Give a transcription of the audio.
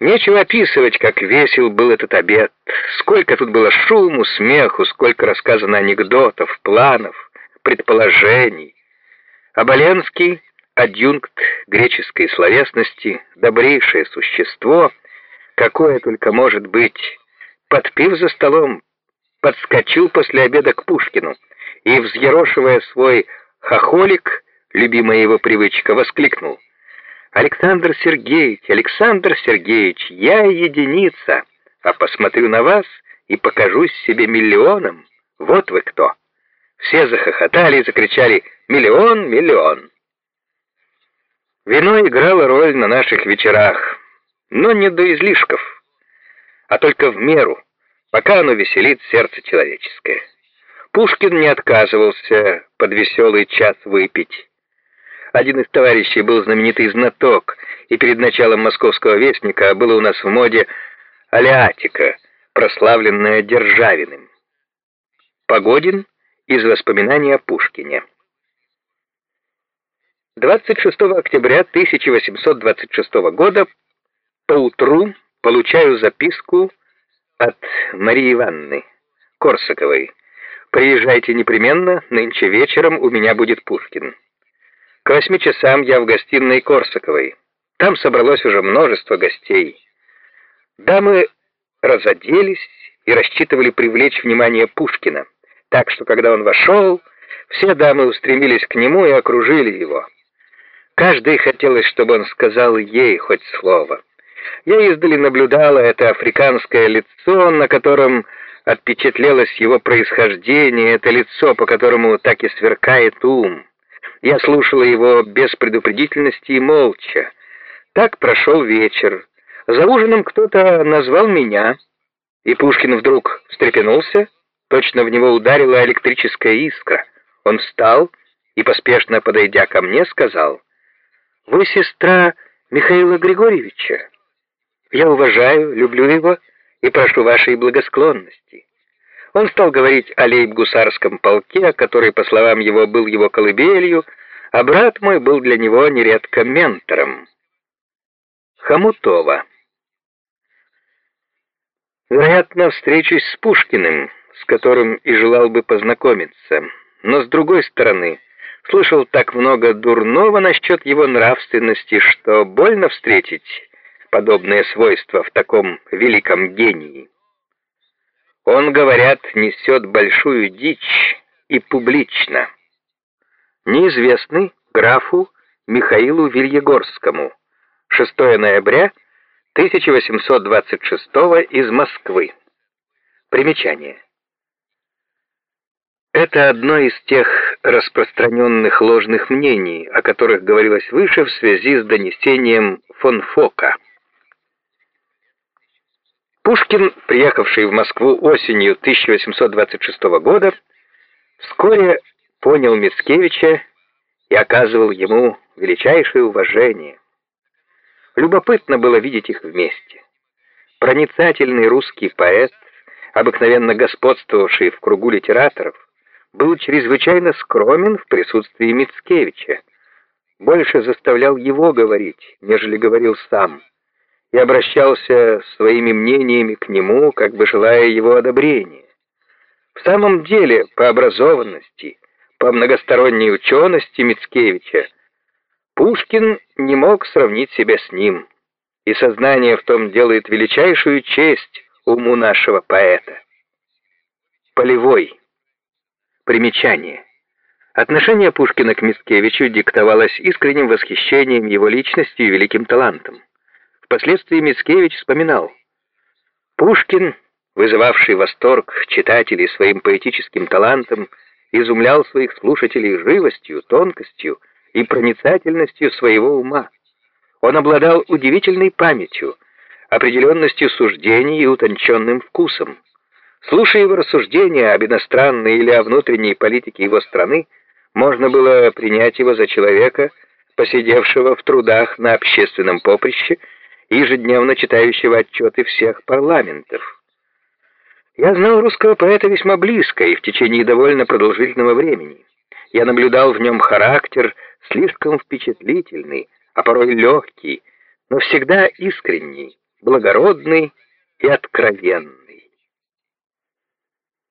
Нечего описывать, как весел был этот обед. Сколько тут было шуму, смеху, сколько рассказано анекдотов, планов, предположений. Оболенский, адъюнкт греческой словесности, добрейшее существо, какое только может быть, подпив за столом, подскочил после обеда к Пушкину и, взъерошивая свой хохолик, любимая его привычка, воскликнул. «Александр Сергеевич, Александр Сергеевич, я единица, а посмотрю на вас и покажусь себе миллионом. Вот вы кто!» Все захохотали и закричали «Миллион, миллион!». Вино играло роль на наших вечерах, но не до излишков, а только в меру, пока оно веселит сердце человеческое. Пушкин не отказывался под веселый час выпить. Один из товарищей был знаменитый знаток, и перед началом московского вестника было у нас в моде алиатика, прославленная Державиным. Погодин из воспоминаний о Пушкине. 26 октября 1826 года поутру получаю записку от Марии Ивановны Корсаковой. «Приезжайте непременно, нынче вечером у меня будет Пушкин». К восьми часам я в гостиной Корсаковой. Там собралось уже множество гостей. Дамы разоделись и рассчитывали привлечь внимание Пушкина, так что, когда он вошел, все дамы устремились к нему и окружили его. Каждой хотелось, чтобы он сказал ей хоть слово. Я издали наблюдала это африканское лицо, на котором отпечатлелось его происхождение, это лицо, по которому так и сверкает ум. Я слушала его без предупредительности и молча. Так прошел вечер. За ужином кто-то назвал меня, и Пушкин вдруг встрепенулся, точно в него ударила электрическая искра. Он встал и, поспешно подойдя ко мне, сказал, «Вы сестра Михаила Григорьевича. Я уважаю, люблю его и прошу вашей благосклонности». Он стал говорить о лейб-гусарском полке, который, по словам его, был его колыбелью, а брат мой был для него нередко ментором. Хомутова. Вероятно, встречусь с Пушкиным, с которым и желал бы познакомиться, но с другой стороны, слышал так много дурного насчет его нравственности, что больно встретить подобные свойства в таком великом гении. Он, говорят, несет большую дичь и публично. Неизвестный графу Михаилу Вильегорскому. 6 ноября 1826 из Москвы. Примечание. Это одно из тех распространенных ложных мнений, о которых говорилось выше в связи с донесением фон Фока. Пушкин, приехавший в Москву осенью 1826 года, вскоре понял Мицкевича и оказывал ему величайшее уважение. Любопытно было видеть их вместе. Проницательный русский поэт, обыкновенно господствовавший в кругу литераторов, был чрезвычайно скромен в присутствии Мицкевича, больше заставлял его говорить, нежели говорил сам – и обращался своими мнениями к нему, как бы желая его одобрения. В самом деле, по образованности, по многосторонней учености Мицкевича, Пушкин не мог сравнить себя с ним, и сознание в том делает величайшую честь уму нашего поэта. Полевой. Примечание. Отношение Пушкина к Мицкевичу диктовалось искренним восхищением его личностью и великим талантом. Впоследствии Мицкевич вспоминал. Пушкин, вызывавший восторг читателей своим поэтическим талантом, изумлял своих слушателей живостью, тонкостью и проницательностью своего ума. Он обладал удивительной памятью, определенностью суждений и утонченным вкусом. Слушая его рассуждения об иностранной или о внутренней политике его страны, можно было принять его за человека, посидевшего в трудах на общественном поприще ежедневно читающего отчеты всех парламентов. Я знал русского поэта весьма близко и в течение довольно продолжительного времени. Я наблюдал в нем характер слишком впечатлительный, а порой легкий, но всегда искренний, благородный и откровенный.